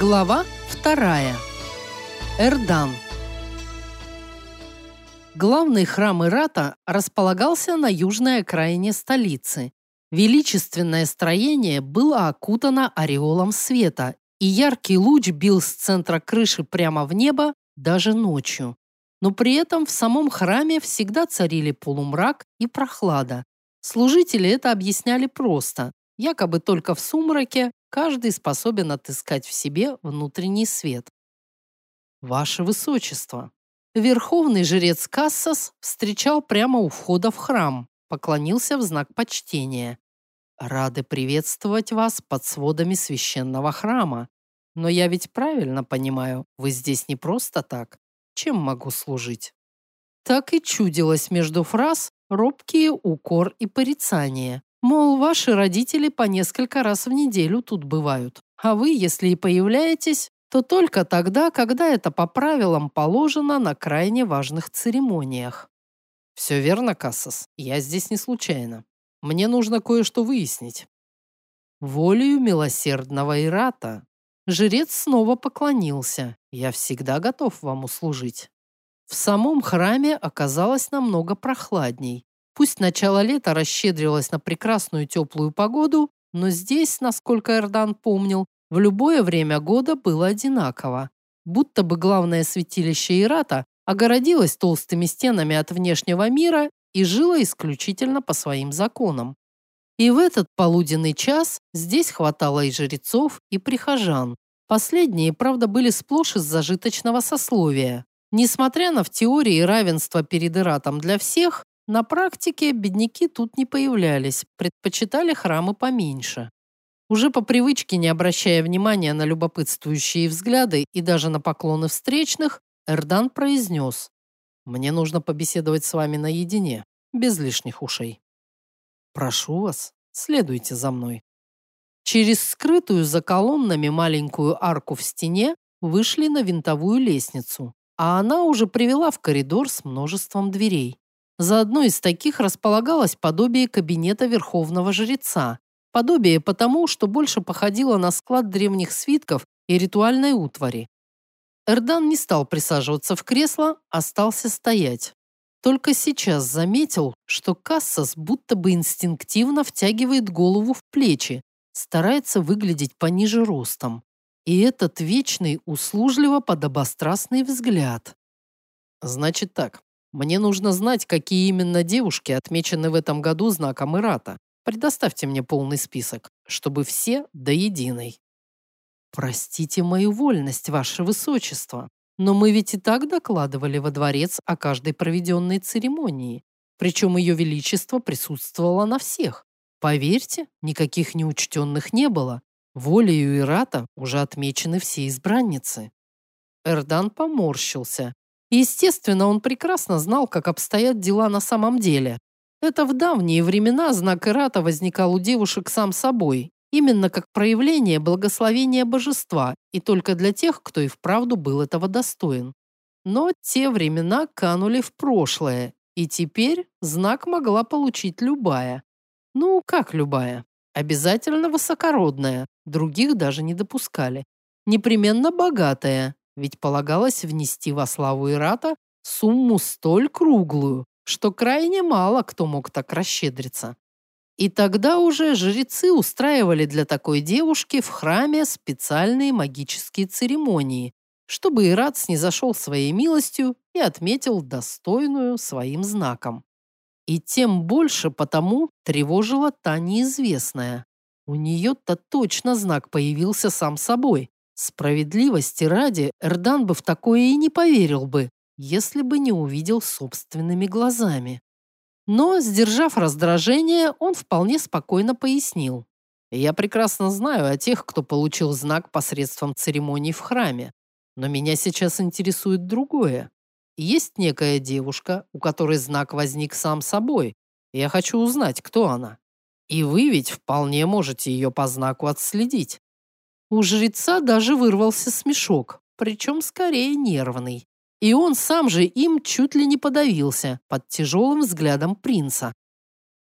Глава вторая. Эрдан. Главный храм Ирата располагался на южной окраине столицы. Величественное строение было окутано ореолом света, и яркий луч бил с центра крыши прямо в небо даже ночью. Но при этом в самом храме всегда царили полумрак и прохлада. Служители это объясняли просто. Якобы только в сумраке каждый способен отыскать в себе внутренний свет. Ваше Высочество, Верховный жрец Кассас встречал прямо у входа в храм, поклонился в знак почтения. Рады приветствовать вас под сводами священного храма. Но я ведь правильно понимаю, вы здесь не просто так. Чем могу служить? Так и чудилось между фраз робкие укор и порицание. Мол, ваши родители по несколько раз в неделю тут бывают, а вы, если и появляетесь, то только тогда, когда это по правилам положено на крайне важных церемониях. Все верно, Кассас, я здесь не случайно. Мне нужно кое-что выяснить. Волею милосердного Ирата. Жрец снова поклонился. Я всегда готов вам услужить. В самом храме оказалось намного прохладней. Пусть начало лета расщедрилось на прекрасную теплую погоду, но здесь, насколько Эрдан помнил, в любое время года было одинаково. Будто бы главное святилище Ирата огородилось толстыми стенами от внешнего мира и жило исключительно по своим законам. И в этот полуденный час здесь хватало и жрецов, и прихожан. Последние, правда, были сплошь из зажиточного сословия. Несмотря на в теории равенство перед Иратом для всех, на практике бедняки тут не появлялись, предпочитали храмы поменьше. Уже по привычке, не обращая внимания на любопытствующие взгляды и даже на поклоны встречных, Эрдан произнес «Мне нужно побеседовать с вами наедине, без лишних ушей». «Прошу вас, следуйте за мной». Через скрытую за колоннами маленькую арку в стене вышли на винтовую лестницу, а она уже привела в коридор с множеством дверей. За одной из таких располагалось подобие кабинета верховного жреца. Подобие потому, что больше походило на склад древних свитков и ритуальной утвари. Эрдан не стал присаживаться в кресло, остался стоять. Только сейчас заметил, что Кассас будто бы инстинктивно втягивает голову в плечи, старается выглядеть пониже ростом. И этот вечный, услужливо подобострастный взгляд. Значит так, мне нужно знать, какие именно девушки отмечены в этом году знаком Ирата. Предоставьте мне полный список, чтобы все до единой. Простите мою вольность, ваше высочество, но мы ведь и так докладывали во дворец о каждой проведенной церемонии. Причем ее величество присутствовало на всех. Поверьте, никаких неучтенных не было. Волею Ирата уже отмечены все избранницы. Эрдан поморщился, Естественно, он прекрасно знал, как обстоят дела на самом деле. Это в давние времена знак Ирата возникал у девушек сам собой, именно как проявление благословения божества и только для тех, кто и вправду был этого достоин. Но те времена канули в прошлое, и теперь знак могла получить любая. Ну, как любая? Обязательно высокородная, других даже не допускали. Непременно богатая, ведь полагалось внести во славу Ирата сумму столь круглую, что крайне мало кто мог так расщедриться. И тогда уже жрецы устраивали для такой девушки в храме специальные магические церемонии, чтобы Ират снизошел своей милостью и отметил достойную своим знаком. И тем больше потому тревожила та неизвестная. У нее-то точно знак появился сам собой, Справедливости ради, Эрдан бы в такое и не поверил бы, если бы не увидел собственными глазами. Но, сдержав раздражение, он вполне спокойно пояснил. «Я прекрасно знаю о тех, кто получил знак посредством церемоний в храме. Но меня сейчас интересует другое. Есть некая девушка, у которой знак возник сам собой. Я хочу узнать, кто она. И вы ведь вполне можете ее по знаку отследить. У жреца даже вырвался смешок, причем скорее нервный. И он сам же им чуть ли не подавился под тяжелым взглядом принца.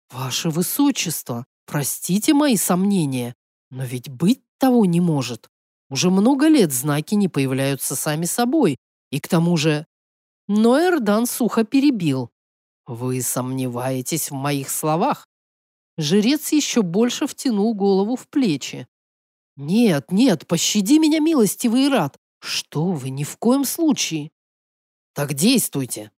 «Ваше высочество, Простите мои сомнения, но ведь быть того не может. Уже много лет знаки не появляются сами собой, и к тому же... Но Эрдан сухо перебил. Вы сомневаетесь в моих словах? Жрец еще больше втянул голову в плечи. «Нет, нет, пощади меня, милостивый Ират! Что вы, ни в коем случае!» «Так действуйте!»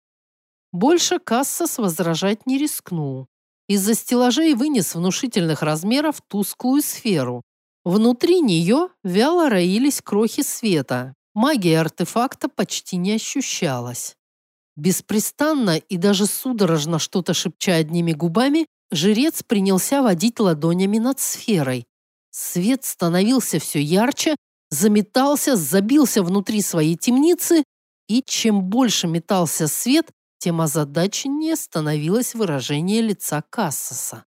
Больше Кассас возражать не рискнул. Из-за стеллажей вынес внушительных размеров тусклую сферу. Внутри нее вяло роились крохи света. Магия артефакта почти не ощущалась. Беспрестанно и даже судорожно что-то шепча одними губами, жрец принялся водить ладонями над сферой. Свет становился все ярче, заметался, забился внутри своей темницы, и чем больше метался свет, тем озадаченнее становилось выражение лица Кассаса.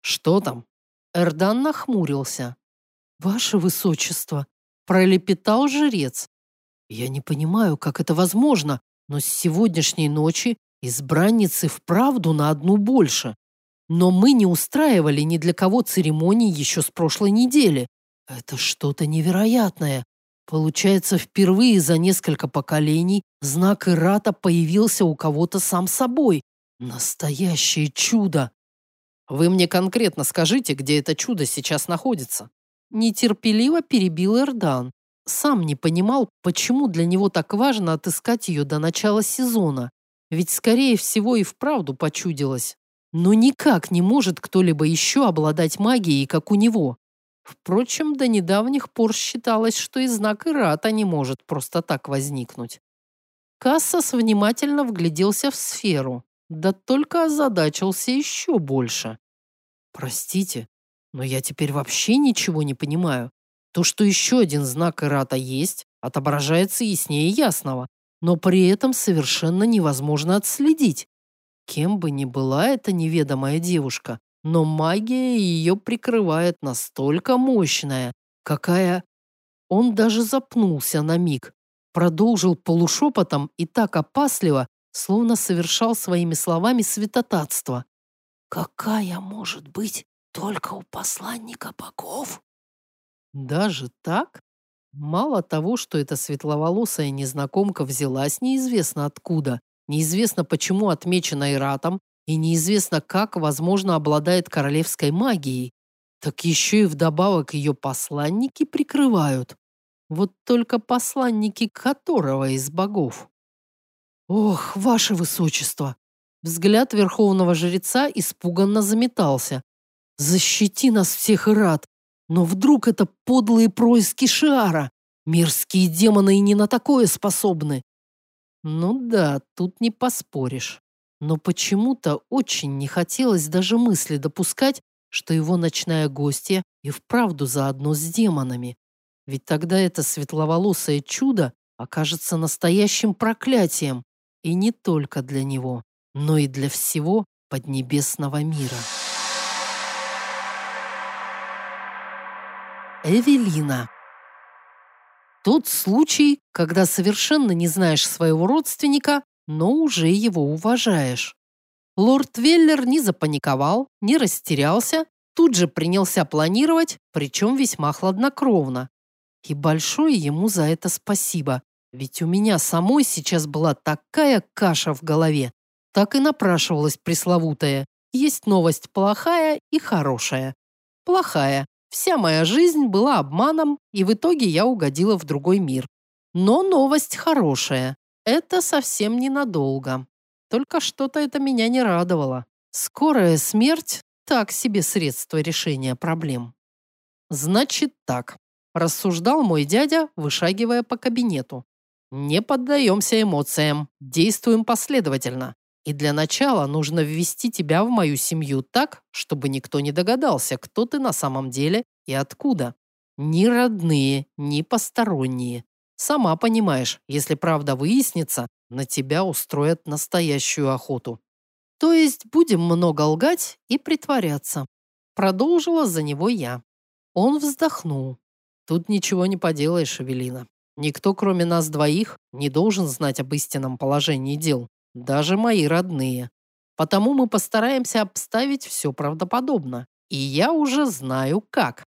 «Что там?» Эрдан нахмурился. «Ваше высочество», — пролепетал жрец. «Я не понимаю, как это возможно, но с сегодняшней ночи избранницы вправду на одну больше. Но мы не устраивали ни для кого церемоний еще с прошлой недели. Это что-то невероятное. Получается, впервые за несколько поколений знак Ирата появился у кого-то сам собой. Настоящее чудо. Вы мне конкретно скажите, где это чудо сейчас находится. Нетерпеливо перебил Эрдан. Сам не понимал, почему для него так важно отыскать ее до начала сезона. Ведь, скорее всего, и вправду почудилось. Но никак не может кто-либо еще обладать магией, как у него. Впрочем, до недавних пор считалось, что и знак Ирата не может просто так возникнуть. Кассас внимательно вгляделся в сферу, да только озадачился еще больше. «Простите, но я теперь вообще ничего не понимаю. То, что еще один знак Ирата есть, отображается яснее ясного, но при этом совершенно невозможно отследить. Кем бы ни была эта неведомая девушка, но магия ее прикрывает настолько мощная, какая... Он даже запнулся на миг, продолжил полушепотом и так опасливо, словно совершал своими словами святотатство. «Какая может быть только у посланника богов?» Даже так? Мало того, что эта светловолосая незнакомка взялась неизвестно откуда, Неизвестно, почему отмечена Иратом, и неизвестно, как, возможно, обладает королевской магией. Так еще и вдобавок ее посланники прикрывают. Вот только посланники которого из богов? Ох, ваше высочество! Взгляд верховного жреца испуганно заметался. Защити нас всех, Ират! Но вдруг это подлые происки Шиара? Мирские демоны и не на такое способны. Ну да, тут не поспоришь. Но почему-то очень не хотелось даже мысли допускать, что его ночная гостья и вправду заодно с демонами. Ведь тогда это светловолосое чудо окажется настоящим проклятием. И не только для него, но и для всего поднебесного мира. Эвелина тот случай, когда совершенно не знаешь своего родственника, но уже его уважаешь. Лорд Веллер не запаниковал, не растерялся, тут же принялся планировать, причем весьма хладнокровно. И большое ему за это спасибо, ведь у меня самой сейчас была такая каша в голове. Так и напрашивалась пресловутая. Есть новость плохая и хорошая. Плохая. Вся моя жизнь была обманом, и в итоге я угодила в другой мир. Но новость хорошая. Это совсем ненадолго. Только что-то это меня не радовало. Скорая смерть – так себе средство решения проблем. Значит так, рассуждал мой дядя, вышагивая по кабинету. Не поддаемся эмоциям, действуем последовательно. И для начала нужно ввести тебя в мою семью так, чтобы никто не догадался, кто ты на самом деле и откуда. Ни родные, ни посторонние. Сама понимаешь, если правда выяснится, на тебя устроят настоящую охоту. То есть будем много лгать и притворяться. Продолжила за него я. Он вздохнул. Тут ничего не поделаешь, Эвелина. Никто, кроме нас двоих, не должен знать об истинном положении дел даже мои родные. Потому мы постараемся обставить все правдоподобно. И я уже знаю как.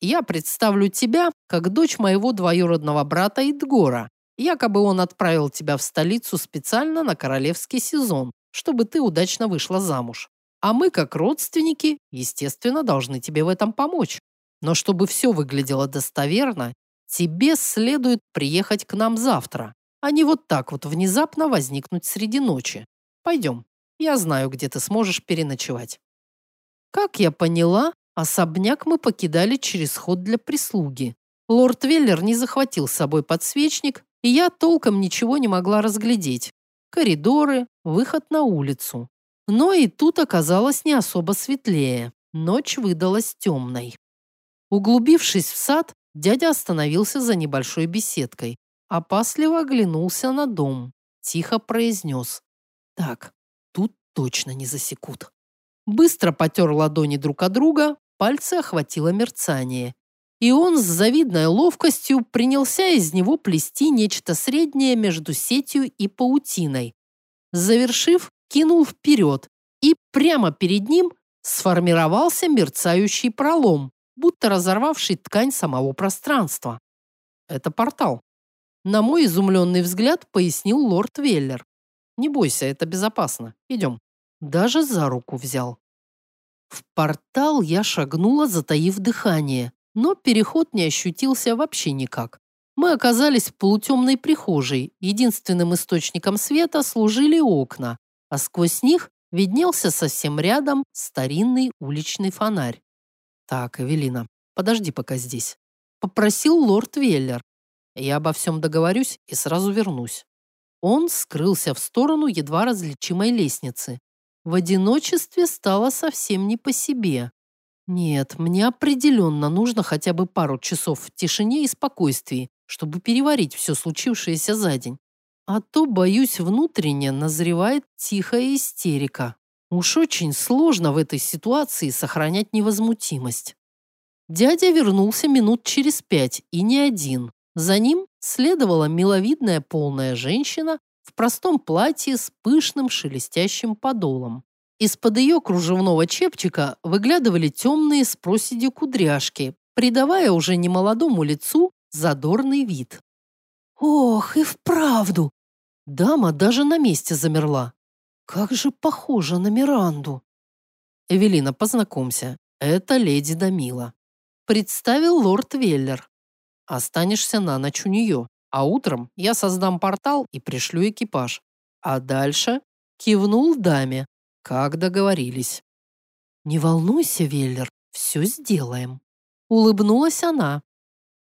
Я представлю тебя как дочь моего двоюродного брата Идгора. Якобы он отправил тебя в столицу специально на королевский сезон, чтобы ты удачно вышла замуж. А мы, как родственники, естественно, должны тебе в этом помочь. Но чтобы все выглядело достоверно, тебе следует приехать к нам завтра, а не вот так вот внезапно возникнуть среди ночи. Пойдем, я знаю, где ты сможешь переночевать. Как я поняла, особняк мы покидали через ход для прислуги. Лорд Веллер не захватил с собой подсвечник, и я толком ничего не могла разглядеть. Коридоры, выход на улицу. Но и тут оказалось не особо светлее. Ночь выдалась темной. Углубившись в сад, дядя остановился за небольшой беседкой. Опасливо оглянулся на дом. Тихо произнес. «Так, тут точно не засекут». Быстро потер ладони друг от друга, пальцы охватило мерцание. И он с завидной ловкостью принялся из него плести нечто среднее между сетью и паутиной. Завершив, кинул вперед, и прямо перед ним сформировался мерцающий пролом, будто разорвавший ткань самого пространства. Это портал. На мой изумленный взгляд пояснил лорд Веллер. Не бойся, это безопасно. Идем. Даже за руку взял. В портал я шагнула, затаив дыхание, но переход не ощутился вообще никак. Мы оказались в полутемной прихожей. Единственным источником света служили окна, а сквозь них виднелся совсем рядом старинный уличный фонарь. «Так, Эвелина, подожди пока здесь», — попросил лорд Веллер. «Я обо всем договорюсь и сразу вернусь». Он скрылся в сторону едва различимой лестницы. В одиночестве стало совсем не по себе. Нет, мне определенно нужно хотя бы пару часов в тишине и спокойствии, чтобы переварить все случившееся за день. А то, боюсь, внутренне назревает тихая истерика. Уж очень сложно в этой ситуации сохранять невозмутимость. Дядя вернулся минут через пять, и не один. За ним следовала миловидная полная женщина в простом платье с пышным шелестящим подолом. Из-под ее кружевного чепчика выглядывали темные с проседью кудряшки, придавая уже немолодому лицу задорный вид. Ох, и вправду! Дама даже на месте замерла. Как же похожа на Миранду. Эвелина, познакомься. Это леди Дамила. Представил лорд Веллер. Останешься на ночь у нее, а утром я создам портал и пришлю экипаж. А дальше кивнул даме, как договорились. Не волнуйся, Веллер, все сделаем. Улыбнулась она.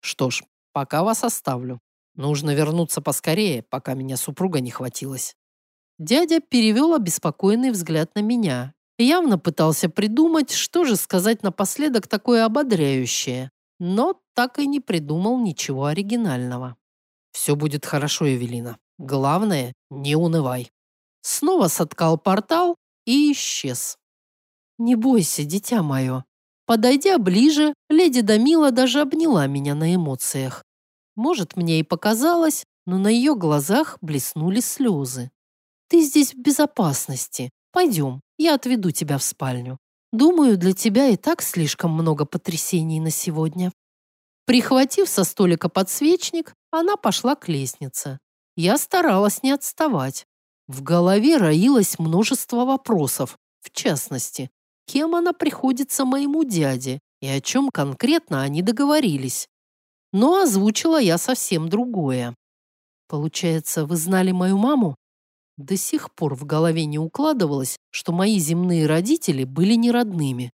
Что ж, пока вас оставлю. Нужно вернуться поскорее, пока меня супруга не хватилась. Дядя перевел обеспокоенный взгляд на меня. Явно пытался придумать, что же сказать напоследок такое ободряющее, но так и не придумал ничего оригинального. «Все будет хорошо, Эвелина. Главное, не унывай». Снова соткал портал и исчез. «Не бойся, дитя мое». Подойдя ближе, леди Дамила даже обняла меня на эмоциях. Может, мне и показалось, но на ее глазах блеснули слезы. «Ты здесь в безопасности. Пойдем, я отведу тебя в спальню. Думаю, для тебя и так слишком много потрясений на сегодня». Прихватив со столика подсвечник, она пошла к лестнице. Я старалась не отставать. В голове роилось множество вопросов, в частности, кем она приходится моему дяде и о чем конкретно они договорились. Но озвучила я совсем другое. Получается, вы знали мою маму? До сих пор в голове не укладывалось, что мои земные родители были не родными.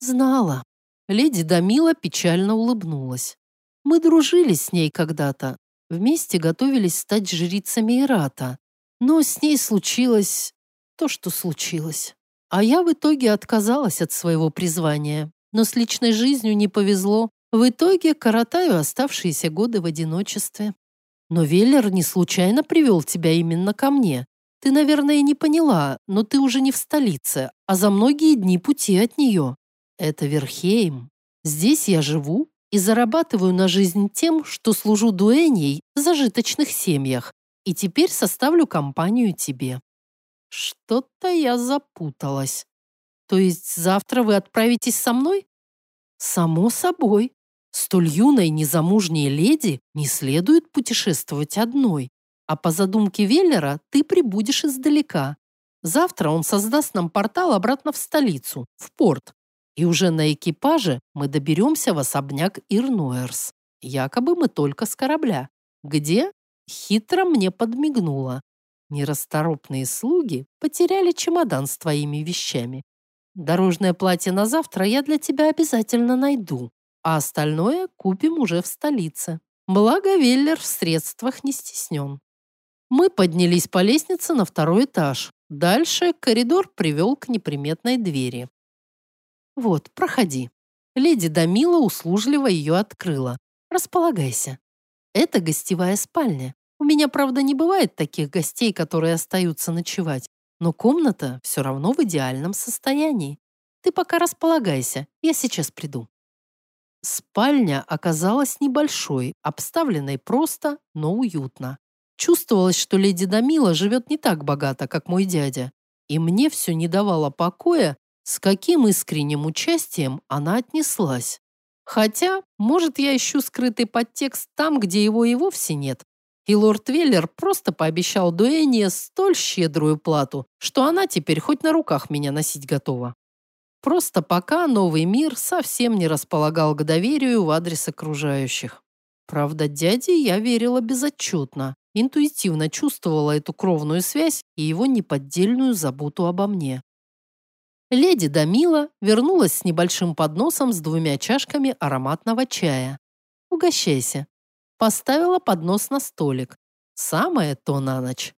Знала. Леди Дамила печально улыбнулась. Мы дружили с ней когда-то, вместе готовились стать жрицами Ирата. Но с ней случилось то, что случилось. А я в итоге отказалась от своего призвания. Но с личной жизнью не повезло, в итоге коротаю оставшиеся годы в одиночестве. Но Веллер не случайно привел тебя именно ко мне. Ты, наверное, не поняла, но ты уже не в столице, а за многие дни пути от нее. Это Верхейм. Здесь я живу и зарабатываю на жизнь тем, что служу дуэней в зажиточных семьях, и теперь составлю компанию тебе. Что-то я запуталась. То есть завтра вы отправитесь со мной? Само собой. Столь юной незамужней леди не следует путешествовать одной. А по задумке Веллера ты прибудешь издалека. Завтра он создаст нам портал обратно в столицу, в порт. И уже на экипаже мы доберемся в особняк Ирнуэрс. Якобы мы только с корабля. Где? Хитро мне подмигнула. Нерасторопные слуги потеряли чемодан с твоими вещами. Дорожное платье на завтра я для тебя обязательно найду, а остальное купим уже в столице. Благо Веллер в средствах не стеснен. Мы поднялись по лестнице на второй этаж. Дальше коридор привел к неприметной двери. «Вот, проходи». Леди Дамила услужливо ее открыла. «Располагайся. Это гостевая спальня. У меня, правда, не бывает таких гостей, которые остаются ночевать, но комната все равно в идеальном состоянии. Ты пока располагайся, я сейчас приду». Спальня оказалась небольшой, обставленной просто, но уютно. Чувствовалось, что леди Дамила живет не так богато, как мой дядя. И мне все не давало покоя, с каким искренним участием она отнеслась. Хотя, может, я ищу скрытый подтекст там, где его и вовсе нет. И лорд Веллер просто пообещал Дуэне столь щедрую плату, что она теперь хоть на руках меня носить готова. Просто пока новый мир совсем не располагал к доверию в адрес окружающих. Правда, дяде я верила безотчетно интуитивно чувствовала эту кровную связь и его неподдельную заботу обо мне. Леди Дамила вернулась с небольшим подносом с двумя чашками ароматного чая. «Угощайся». Поставила поднос на столик. Самое то на ночь.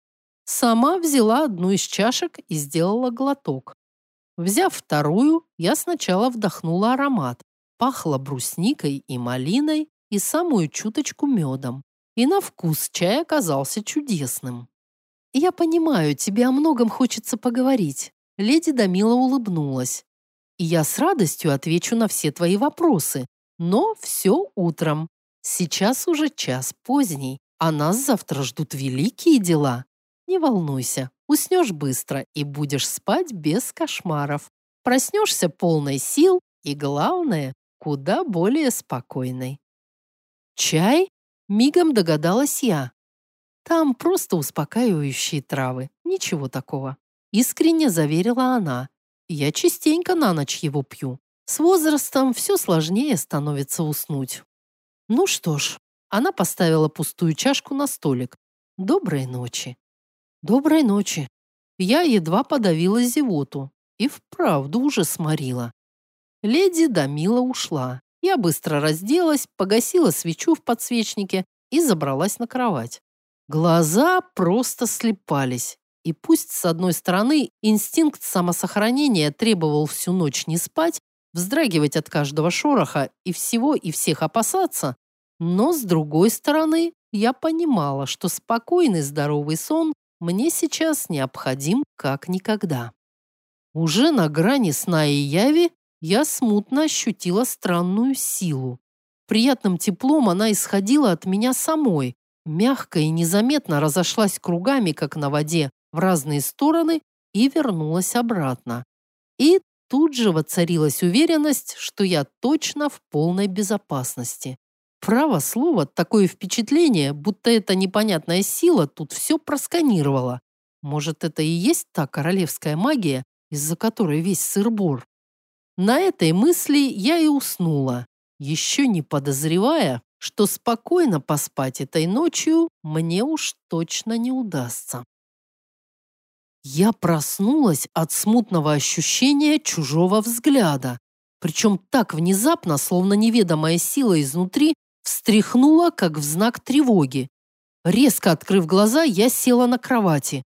Сама взяла одну из чашек и сделала глоток. Взяв вторую, я сначала вдохнула аромат. Пахло брусникой и малиной и самую чуточку медом и на вкус чай оказался чудесным. «Я понимаю, тебе о многом хочется поговорить», — леди Дамила улыбнулась. «И я с радостью отвечу на все твои вопросы, но все утром. Сейчас уже час поздний, а нас завтра ждут великие дела. Не волнуйся, уснешь быстро и будешь спать без кошмаров. Проснешься полной сил и, главное, куда более спокойной». «Чай?» Мигом догадалась я. Там просто успокаивающие травы, ничего такого. Искренне заверила она. Я частенько на ночь его пью. С возрастом все сложнее становится уснуть. Ну что ж, она поставила пустую чашку на столик. Доброй ночи. Доброй ночи. Я едва подавила зевоту и вправду уже сморила. Леди Дамила ушла. Я быстро разделась, погасила свечу в подсвечнике и забралась на кровать. Глаза просто слепались. И пусть, с одной стороны, инстинкт самосохранения требовал всю ночь не спать, вздрагивать от каждого шороха и всего и всех опасаться, но, с другой стороны, я понимала, что спокойный здоровый сон мне сейчас необходим как никогда. Уже на грани сна и яви я смутно ощутила странную силу. Приятным теплом она исходила от меня самой, мягко и незаметно разошлась кругами, как на воде, в разные стороны и вернулась обратно. И тут же воцарилась уверенность, что я точно в полной безопасности. Право слово, такое впечатление, будто эта непонятная сила тут все просканировала. Может, это и есть та королевская магия, из-за которой весь сыр-бор? На этой мысли я и уснула, еще не подозревая, что спокойно поспать этой ночью мне уж точно не удастся. Я проснулась от смутного ощущения чужого взгляда, причем так внезапно, словно неведомая сила изнутри встряхнула, как в знак тревоги. Резко открыв глаза, я села на кровати.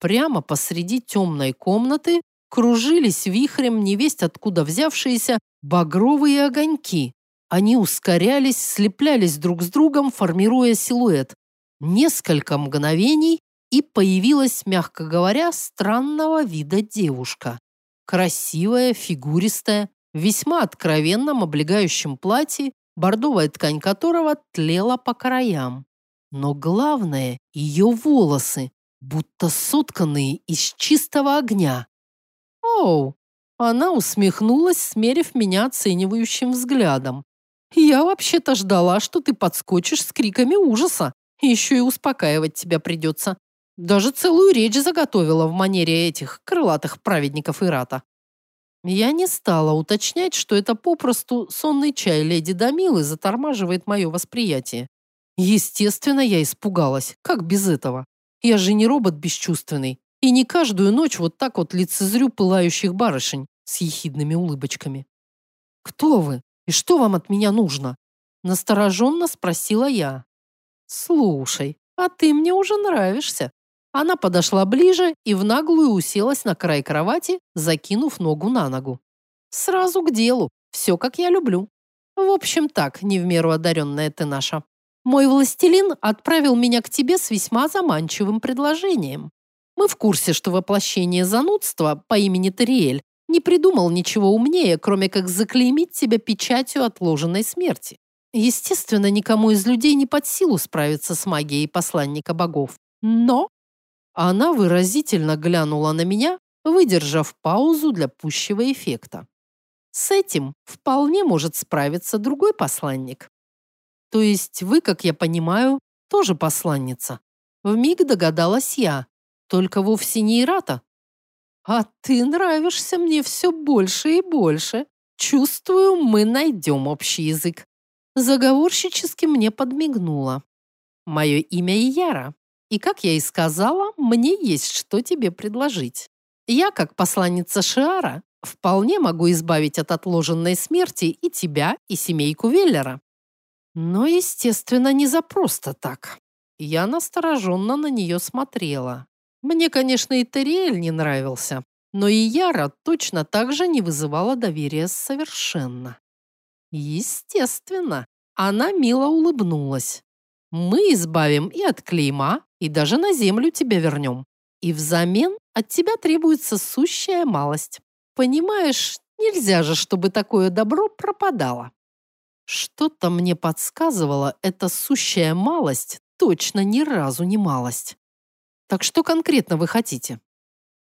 Прямо посреди темной комнаты кружились вихрем невесть откуда взявшиеся багровые огоньки. Они ускорялись, слеплялись друг с другом, формируя силуэт. Несколько мгновений, и появилась, мягко говоря, странного вида девушка. Красивая, фигуристая, в весьма откровенном облегающем платье, бордовая ткань которого тлела по краям. Но главное – ее волосы, будто сотканные из чистого огня. «Оу, Она усмехнулась, смерив меня оценивающим взглядом. Я вообще-то ждала, что ты подскочишь с криками ужаса. Еще и успокаивать тебя придется. Даже целую речь заготовила в манере этих крылатых праведников Ирата. Я не стала уточнять, что это попросту сонный чай леди Дамилы затормаживает мое восприятие. Естественно, я испугалась. Как без этого? Я же не робот бесчувственный. И не каждую ночь вот так вот лицезрю пылающих барышень с ехидными улыбочками. «Кто вы? И что вам от меня нужно?» Настороженно спросила я. «Слушай, а ты мне уже нравишься». Она подошла ближе и в наглую уселась на край кровати, закинув ногу на ногу. «Сразу к делу. Все, как я люблю. В общем так, не в меру одаренная ты наша. Мой властелин отправил меня к тебе с весьма заманчивым предложением. Мы в курсе, что воплощение занудства по имени Тариэль не придумал ничего умнее, кроме как заклеймить тебя печатью отложенной смерти. Естественно, никому из людей не под силу справиться с магией посланника богов. Но она выразительно глянула на меня, выдержав паузу для пущего эффекта. С этим вполне может справиться другой посланник. То есть вы, как я понимаю, тоже посланница. Вмиг догадалась я, только вовсе не Ирата. А ты нравишься мне все больше и больше. Чувствую, мы найдем общий язык. Заговорщически мне подмигнула. Мое имя Ияра. И, как я и сказала, мне есть что тебе предложить. Я, как посланница Шиара, вполне могу избавить от отложенной смерти и тебя, и семейку Веллера. Но, естественно, не за просто так. Я настороженно на нее смотрела. Мне, конечно, и Терриэль не нравился, но и Яра точно так же не вызывала доверия совершенно. Естественно, она мило улыбнулась. Мы избавим и от клейма, и даже на землю тебя вернем. И взамен от тебя требуется сущая малость. Понимаешь, нельзя же, чтобы такое добро пропадало. Что-то мне подсказывало, эта сущая малость точно ни разу не малость. Так что конкретно вы хотите?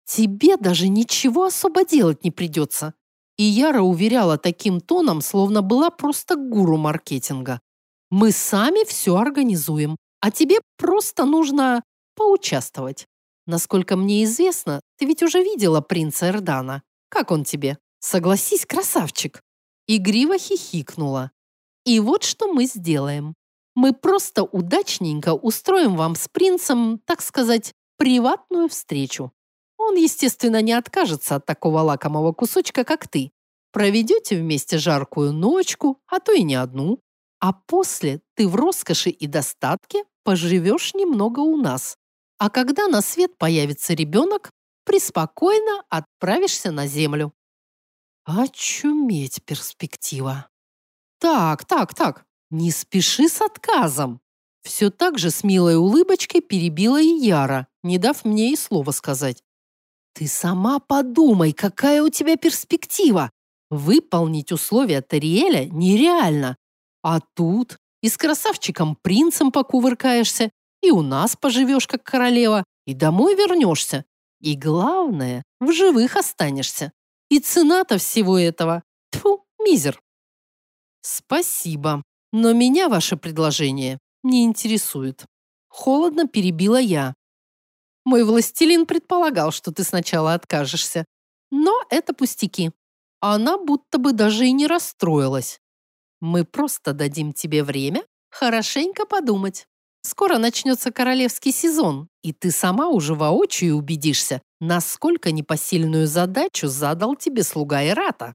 Тебе даже ничего особо делать не придется. И Яра уверяла таким тоном, словно была просто гуру маркетинга. Мы сами все организуем, а тебе просто нужно поучаствовать. Насколько мне известно, ты ведь уже видела принца Эрдана. Как он тебе? Согласись, красавчик. Игриво хихикнула. И вот что мы сделаем. Мы просто удачненько устроим вам с принцем, так сказать, приватную встречу. Он, естественно, не откажется от такого лакомого кусочка, как ты. Проведете вместе жаркую ночку, а то и не одну. А после ты в роскоши и достатке поживешь немного у нас. А когда на свет появится ребенок, преспокойно отправишься на землю. Очуметь перспектива. Так, так, так, не спеши с отказом. Все так же с милой улыбочкой перебила и Яра, не дав мне и слова сказать. Ты сама подумай, какая у тебя перспектива. Выполнить условия Тариэля нереально. А тут и с красавчиком-принцем покувыркаешься, и у нас поживешь как королева, и домой вернешься. И главное, в живых останешься. И цена-то всего этого, тьфу, мизер. «Спасибо, но меня ваше предложение не интересует». Холодно перебила я. Мой властелин предполагал, что ты сначала откажешься. Но это пустяки. Она будто бы даже и не расстроилась. Мы просто дадим тебе время хорошенько подумать. Скоро начнется королевский сезон, и ты сама уже воочию убедишься, насколько непосильную задачу задал тебе слуга Ирата.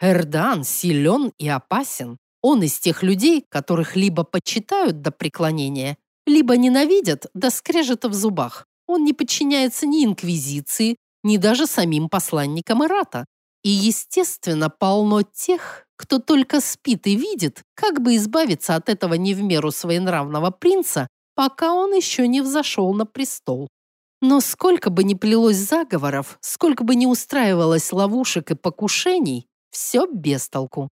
Эрдан силен и опасен. Он из тех людей, которых либо почитают до преклонения, либо ненавидят до скрежета в зубах. Он не подчиняется ни инквизиции, ни даже самим посланникам Ирата. И, естественно, полно тех, кто только спит и видит, как бы избавиться от этого не в меру своенравного принца, пока он еще не взошел на престол. Но сколько бы ни плелось заговоров, сколько бы ни устраивалось ловушек и покушений, все без толку.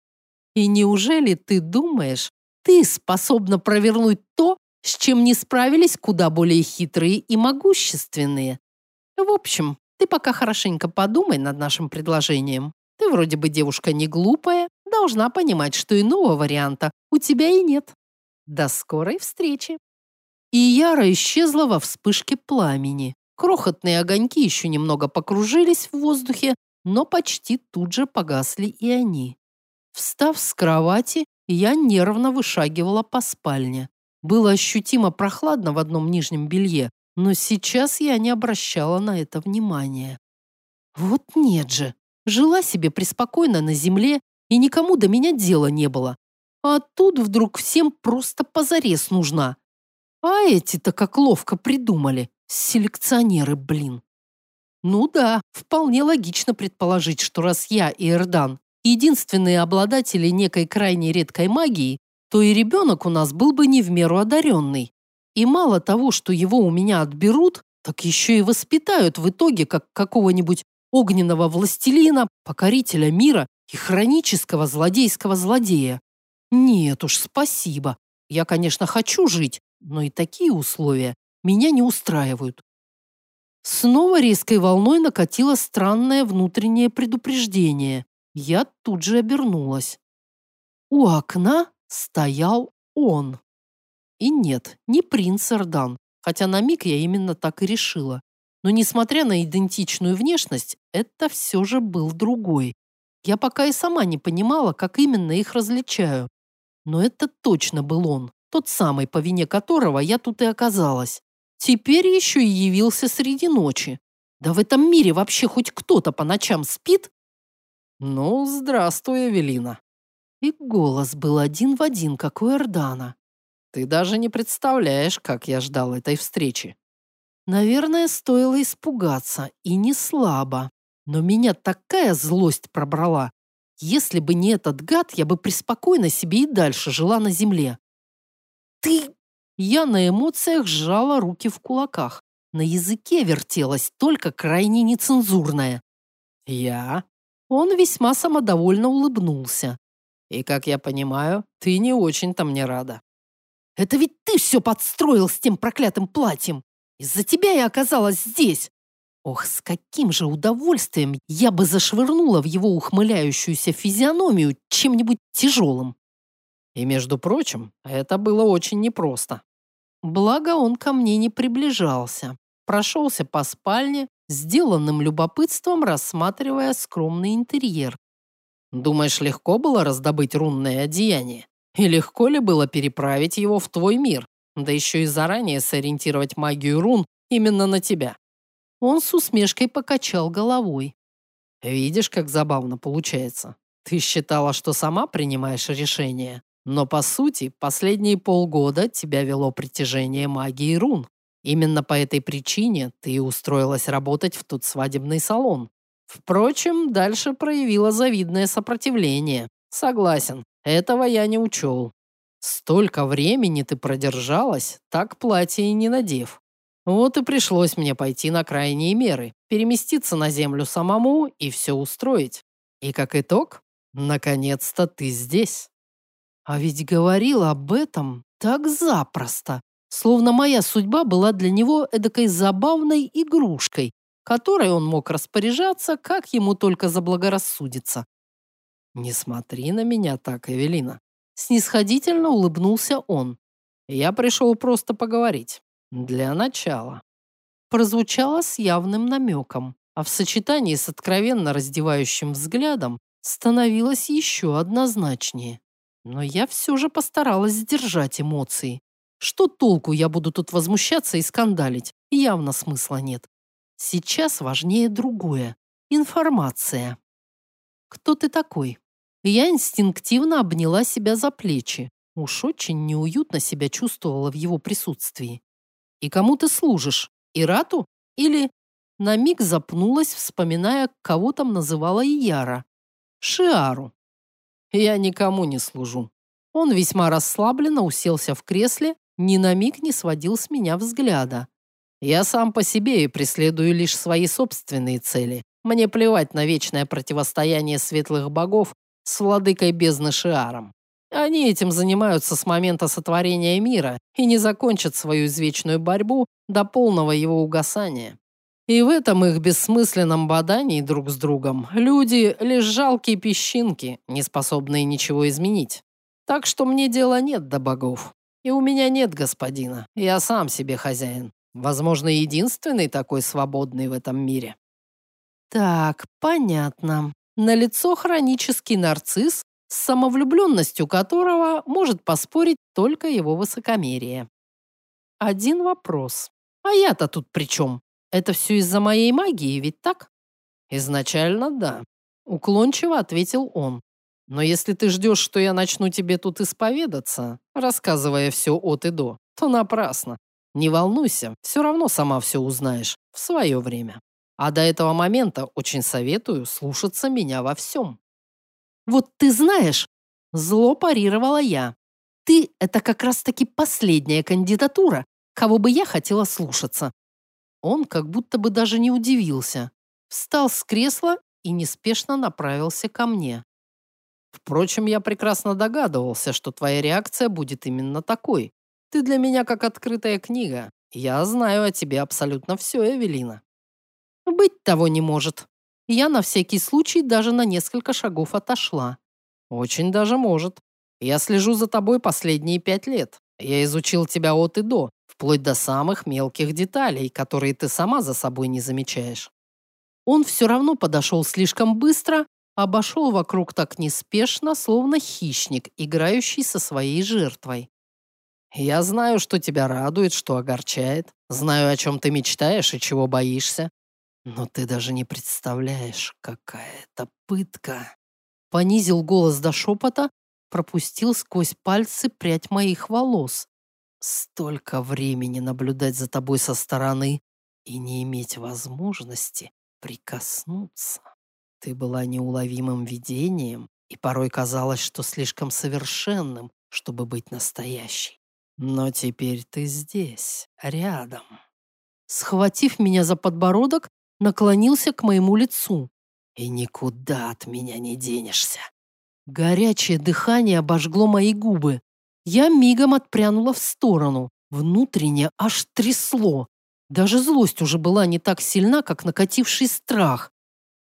И неужели ты думаешь, ты способна провернуть то, с чем не справились куда более хитрые и могущественные? В общем, ты пока хорошенько подумай над нашим предложением. вроде бы девушка не глупая, должна понимать, что иного варианта у тебя и нет. До скорой встречи. И Яра исчезла во вспышке пламени. Крохотные огоньки еще немного покружились в воздухе, но почти тут же погасли и они. Встав с кровати, я нервно вышагивала по спальне. Было ощутимо прохладно в одном нижнем белье, но сейчас я не обращала на это внимания. Вот нет же. Жила себе преспокойно на земле, и никому до меня дела не было. А тут вдруг всем просто позарез нужна. А эти-то как ловко придумали. Селекционеры, блин. Ну да, вполне логично предположить, что раз я и Эрдан единственные обладатели некой крайне редкой магии, то и ребенок у нас был бы не в меру одаренный. И мало того, что его у меня отберут, так еще и воспитают в итоге как какого-нибудь огненного властелина, покорителя мира и хронического злодейского злодея. Нет уж, спасибо. Я, конечно, хочу жить, но и такие условия меня не устраивают. Снова резкой волной накатило странное внутреннее предупреждение. Я тут же обернулась. У окна стоял он. И нет, не принц Эрдан, хотя на миг я именно так и решила. Но несмотря на идентичную внешность, это все же был другой. Я пока и сама не понимала, как именно их различаю. Но это точно был он, тот самый, по вине которого я тут и оказалась. Теперь еще и явился среди ночи. Да в этом мире вообще хоть кто-то по ночам спит? Ну, здравствуй, Эвелина. И голос был один в один, как у Эрдана. Ты даже не представляешь, как я ждал этой встречи. Наверное, стоило испугаться, и не слабо. Но меня такая злость пробрала. Если бы не этот гад, я бы преспокойно себе и дальше жила на земле. Ты... Я на эмоциях сжала руки в кулаках. На языке вертелась только крайне нецензурная. Я? Он весьма самодовольно улыбнулся. И, как я понимаю, ты не очень-то мне рада. Это ведь ты все подстроил с тем проклятым платьем. Из-за тебя я оказалась здесь. Ох, с каким же удовольствием я бы зашвырнула в его ухмыляющуюся физиономию чем-нибудь тяжелым. И, между прочим, это было очень непросто. Благо он ко мне не приближался. Прошелся по спальне, сделанным любопытством рассматривая скромный интерьер. Думаешь, легко было раздобыть рунное одеяние? И легко ли было переправить его в твой мир? Да еще и заранее сориентировать магию рун именно на тебя. Он с усмешкой покачал головой. Видишь, как забавно получается. Ты считала, что сама принимаешь решение, но по сути последние полгода тебя вело притяжение магии рун. Именно по этой причине ты и устроилась работать в тот свадебный салон. Впрочем, дальше проявила завидное сопротивление. Согласен, этого я не учел. Столько времени ты продержалась, так платье и не надев. Вот и пришлось мне пойти на крайние меры, переместиться на землю самому и все устроить. И как итог, наконец-то ты здесь. А ведь говорил об этом так запросто, словно моя судьба была для него эдакой забавной игрушкой, которой он мог распоряжаться, как ему только заблагорассудится. «Не смотри на меня так, Эвелина», — снисходительно улыбнулся он. «Я пришел просто поговорить. Для начала». Прозвучало с явным намеком, а в сочетании с откровенно раздевающим взглядом становилось еще однозначнее. Но я все же постаралась сдержать эмоции. Что толку я буду тут возмущаться и скандалить? Явно смысла нет. Сейчас важнее другое. Информация. Кто ты такой? Я инстинктивно обняла себя за плечи. Уж очень неуютно себя чувствовала в его присутствии. И кому ты служишь? Ирату? Или... На миг запнулась, вспоминая, кого там называла Ияра. Шиару. Я никому не служу. Он весьма расслабленно уселся в кресле, ни на миг не сводил с меня взгляда. Я сам по себе и преследую лишь свои собственные цели. Мне плевать на вечное противостояние светлых богов с владыкой бездны Шиаром. Они этим занимаются с момента сотворения мира и не закончат свою извечную борьбу до полного его угасания. И в этом их бессмысленном бодании друг с другом люди лишь жалкие песчинки, не способные ничего изменить. Так что мне дела нет до богов. И у меня нет господина. Я сам себе хозяин. Возможно, единственный такой свободный в этом мире. Так, понятно. На лицо хронический нарцисс, с самовлюбленностью которого может поспорить только его высокомерие. Один вопрос. А я-то тут при чем? Это все из-за моей магии, ведь так? Изначально да. Уклончиво ответил он. Но если ты ждешь, что я начну тебе тут исповедаться, рассказывая все от и до, то напрасно. Не волнуйся, все равно сама все узнаешь в свое время. А до этого момента очень советую слушаться меня во всем. Вот ты знаешь, зло парировала я. Ты – это как раз-таки последняя кандидатура, кого бы я хотела слушаться. Он как будто бы даже не удивился. Встал с кресла и неспешно направился ко мне. Впрочем, я прекрасно догадывался, что твоя реакция будет именно такой. Ты для меня как открытая книга. Я знаю о тебе абсолютно все, Эвелина. Быть того не может. Я на всякий случай даже на несколько шагов отошла. Очень даже может. Я слежу за тобой последние пять лет. Я изучил тебя от и до, вплоть до самых мелких деталей, которые ты сама за собой не замечаешь. Он все равно подошел слишком быстро, обошел вокруг так неспешно, словно хищник, играющий со своей жертвой. Я знаю, что тебя радует, что огорчает. Знаю, о чем ты мечтаешь и чего боишься. Но ты даже не представляешь, какая это пытка. Понизил голос до шепота, пропустил сквозь пальцы прядь моих волос. Столько времени наблюдать за тобой со стороны и не иметь возможности прикоснуться. Ты была неуловимым видением, и порой казалось, что слишком совершенным, чтобы быть настоящей. Но теперь ты здесь, рядом. Схватив меня за подбородок, наклонился к моему лицу. И никуда от меня не денешься. Горячее дыхание обожгло мои губы. Я мигом отпрянула в сторону. Внутренне аж трясло. Даже злость уже была не так сильна, как накативший страх.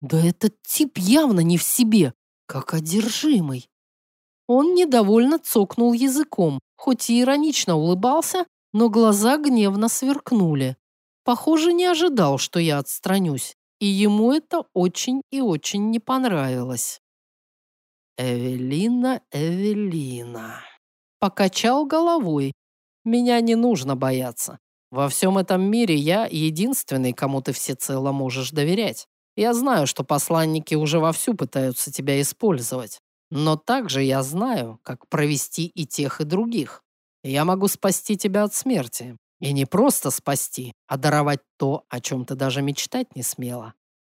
Да этот тип явно не в себе, как одержимый. Он недовольно цокнул языком, хоть и иронично улыбался, но глаза гневно сверкнули. Похоже, не ожидал, что я отстранюсь, и ему это очень и очень не понравилось. Эвелина, Эвелина. Покачал головой. Меня не нужно бояться. Во всем этом мире я единственный, кому ты всецело можешь доверять. Я знаю, что посланники уже вовсю пытаются тебя использовать. Но также я знаю, как провести и тех, и других. Я могу спасти тебя от смерти. И не просто спасти, а даровать то, о чем ты даже мечтать не смела.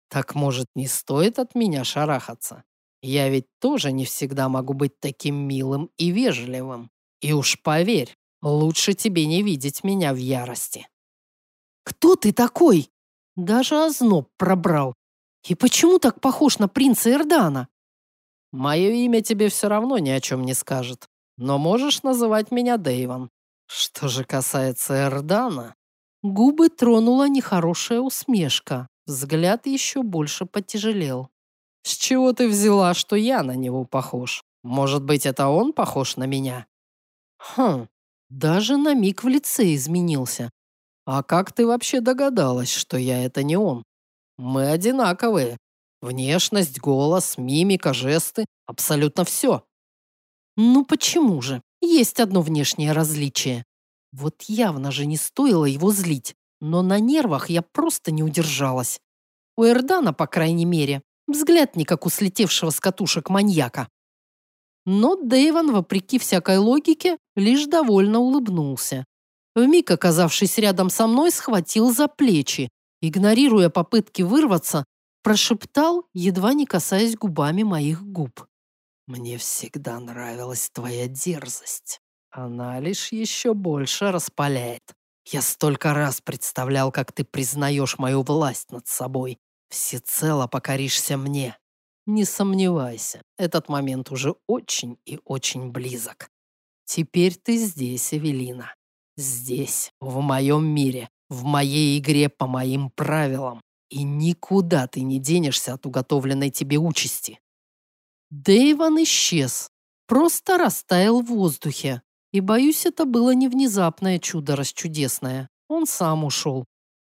Так, может, не стоит от меня шарахаться? Я ведь тоже не всегда могу быть таким милым и вежливым. И уж поверь, лучше тебе не видеть меня в ярости. «Кто ты такой?» Даже озноб пробрал. «И почему так похож на принца Эрдана?» Мое имя тебе все равно ни о чем не скажет, но можешь называть меня Дэйвон. Что же касается Эрдана, губы тронула нехорошая усмешка, взгляд еще больше потяжелел. С чего ты взяла, что я на него похож? Может быть, это он похож на меня? Хм, даже на миг в лице изменился. А как ты вообще догадалась, что я это не он? Мы одинаковые, Внешность, голос, мимика, жесты – абсолютно все. Ну почему же? Есть одно внешнее различие. Вот явно же не стоило его злить, но на нервах я просто не удержалась. У Эрдана, по крайней мере, взгляд не как у слетевшего с катушек маньяка. Но Дэйван, вопреки всякой логике, лишь довольно улыбнулся. Вмиг оказавшись рядом со мной, схватил за плечи. Игнорируя попытки вырваться, Прошептал, едва не касаясь губами моих губ. «Мне всегда нравилась твоя дерзость. Она лишь еще больше распаляет. Я столько раз представлял, как ты признаешь мою власть над собой. Всецело покоришься мне. Не сомневайся, этот момент уже очень и очень близок. Теперь ты здесь, Эвелина. Здесь, в моем мире, в моей игре по моим правилам, и никуда ты не денешься от уготовленной тебе участи. Дэйван исчез, просто растаял в воздухе. И, боюсь, это было не внезапное чудо расчудесное. Он сам ушел.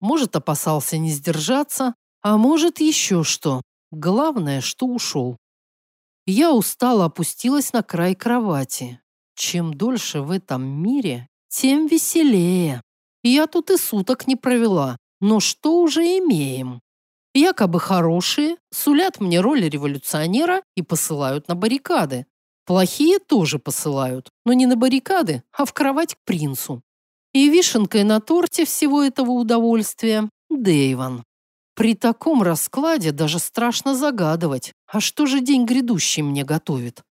Может, опасался не сдержаться, а может, еще что. Главное, что ушел. Я устало опустилась на край кровати. Чем дольше в этом мире, тем веселее. Я тут и суток не провела, но что уже имеем? Якобы хорошие, сулят мне роль революционера и посылают на баррикады. Плохие тоже посылают, но не на баррикады, а в кровать к принцу. И вишенкой на торте всего этого удовольствия – Дэйван. При таком раскладе даже страшно загадывать, а что же день грядущий мне готовит.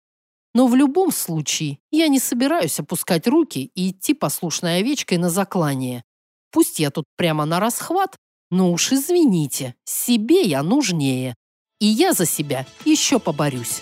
Но в любом случае я не собираюсь опускать руки и идти послушной овечкой на заклание. Пусть я тут прямо на расхват, но уж извините, себе я нужнее. И я за себя еще поборюсь.